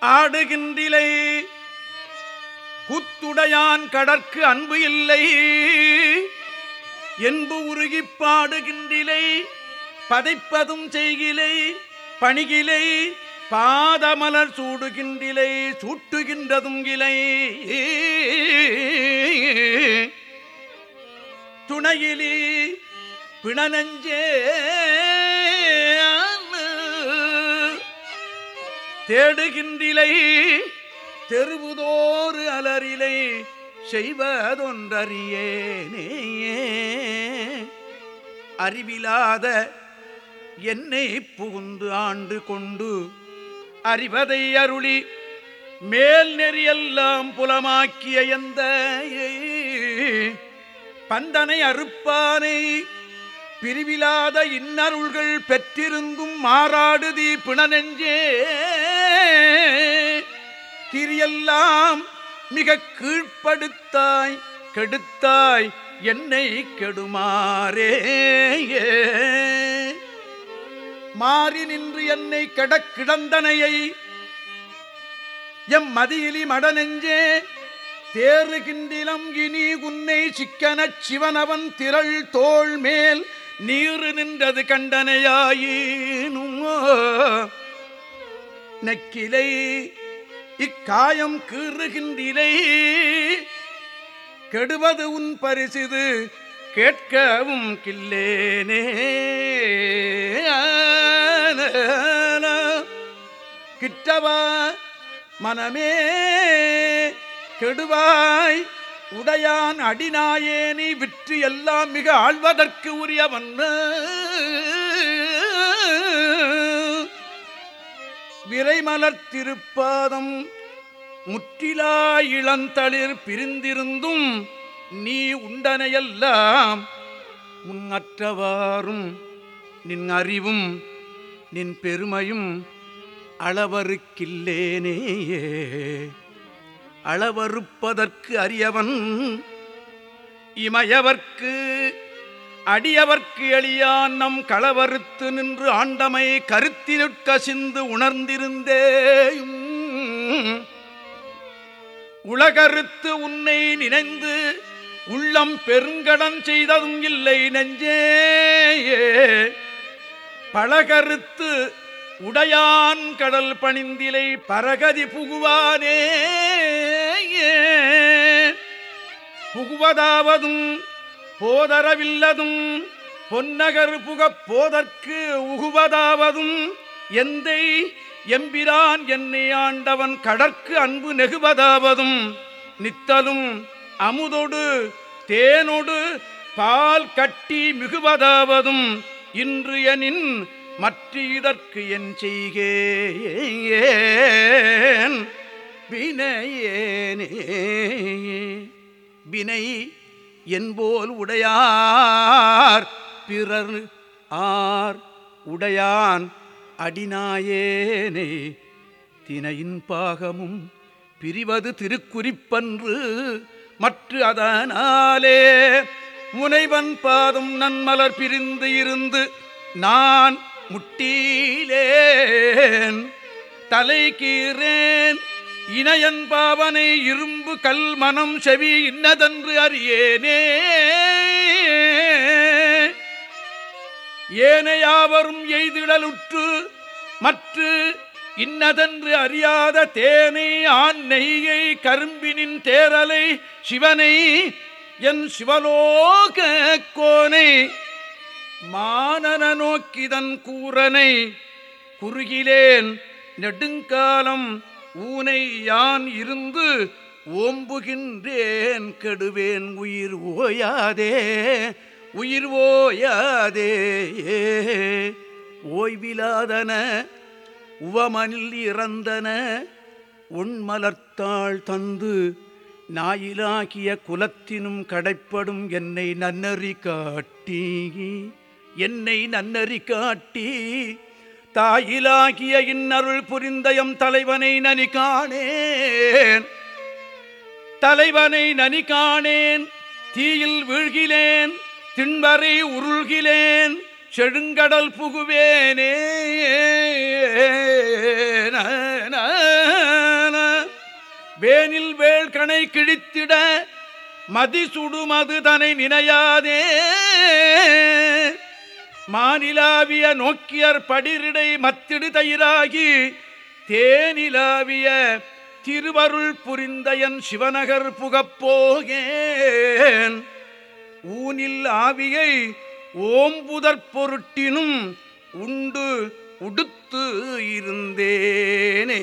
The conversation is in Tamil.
ஆடுகின்றிலை. குத்துடையான் கடற்கு அன்பு இல்லை. என்பு உருகி பாடுகின்றிலை. பதைப்பதும் செய்கிலை. பணிகிலை. பாதமலர் சூடுகின்றிலை. சூட்டுகின்றதும் இலை. துணையிலே பிணநஞ்சே. தேடுகின்றிலை. தெருவுதோறு அலரிலை செய்வதொன்றறியேனே அறிவிலாத என்னை புகுந்து ஆண்டு கொண்டு அறிவதை அருளி மேல் நெறியெல்லாம் புலமாக்கிய எந்த பந்தனை அறுப்பானை. பிரிவிலாத இன்னருள்கள் பெற்றிருந்தும் மாறாடுதி பிணநெஞ்சே. திரியெல்லாம் மிக கீழ்ப்படுத்தாய் கெடுத்தாய் என்னை கெடுமாறே மாறி நின்று என்னை கடக்கிடந்தனையை எம் மதியிலி மடநெஞ்சே தேறுகின்றிலம் இனி உன்னை சிக்கனச் சிவனவன் திரள் தோள் மேல் நீரு நின்றது கண்டனையாயினும் நெக்கிலை இக்காயம் கீறுகின்றிலை. கெடுவது உன் பரிசிது கேட்கவும் கில்லேனே. கிட்டவா மனமே கெடுவாய். உடையான் அடிநாயேனி விற்று எல்லாம் மிக ஆழ்வதற்கு உரியவன். விரைமலர் திருப்பாதம் முற்றிலா இளந்தளிர் பிரிந்திருந்தும் நீ உண்டனையெல்லாம் முன்னற்றவாறும் நின் அறிவும் நின் பெருமையும் அளவருக்கில்லேனேயே அளவறுப்பதற்கு அறியவன் இமையவர்க்கு அடியவர்க்கு எளியான் நம் களவறுத்து நின்று ஆண்டமை கருத்தினுட்கசிந்து உணர்ந்திருந்தேயும். உலகறுத்து உன்னை நினைந்து உள்ளம் பெருங்கடன் செய்ததும் இல்லை நெஞ்சே பழகறுத்து உடையான் கடல் பணிந்திலை பரகதி புகுவானே புகுவதாவதும் போதரவில்லதும் பொன்னகர் புகப் போதற்கு உகுவதாவதும் எந்தை எம்பிரான் என்னை ஆண்டவன் கடற்கு அன்பு நெகுவதாவதும் நித்தலும் அமுதொடு தேனொடு பால் கட்டி மிகுவதாவதும் இன்று எனின் மற்ற இதற்கு என் செய்கேன் வினையேனே வினை என்போல் உடையார் பிறர் ஆர் உடையான் அடிநாயேனே. தினையின் பாகமும் பிரிவது திருக்குறிப்பன்று மற்ற அதனாலே முனைவன் பாதம் நன்மலர் பிரிந்து இருந்து நான் முட்டீலேன். தலை கீறேன் இணையன் பாவனை இரும்பு கல் மனம் செவி இன்னதென்று அறியேனே. ஏனையாவரும் எய்திடலுற்று மற்ற இன்னதென்று அறியாத தேனை ஆண் நெய்யை கரும்பினின் தேரலை சிவனை என் சிவலோக கோனை மானன நோக்கிதன் கூரனை குறுகிலேன் நெடுங்காலம் ஊனை யான் இருந்து ஓம்புகின்றேன் கெடுவேன் உயிர் ஓயாதே உயிர் ஓயாதே ஓய்விலாதன உவமனில் இறந்தன உண்மலர்த்தாள் தந்து நாயிலாகிய குலத்தினும் கடைப்படும் என்னை நன்னறி காட்டி என்னை நன்னறி காட்டி தாயிலாகிய இன்னருள் புரிந்தயம் தலைவனை நனி காணேன் தலைவனை நனி காணேன் தீயில் வீழ்கிலேன். திண்வரை உருள்கிலேன். செழுங்கடல் புகுவேனே. வேனில் வேள் கணை கிழித்திட மதிசுடுமது தனை நினையாதே. மாநிலாவிய நோக்கியர் படிரிடை மத்திடு தயிராகி தேனிலாவிய திருவருள் புரிந்தயன் சிவநகர் புகப்போகேன். ஊனில் ஆவியை ஓம்புதற் பொருட்டினும் உண்டு உடுத்து இருந்தேனே.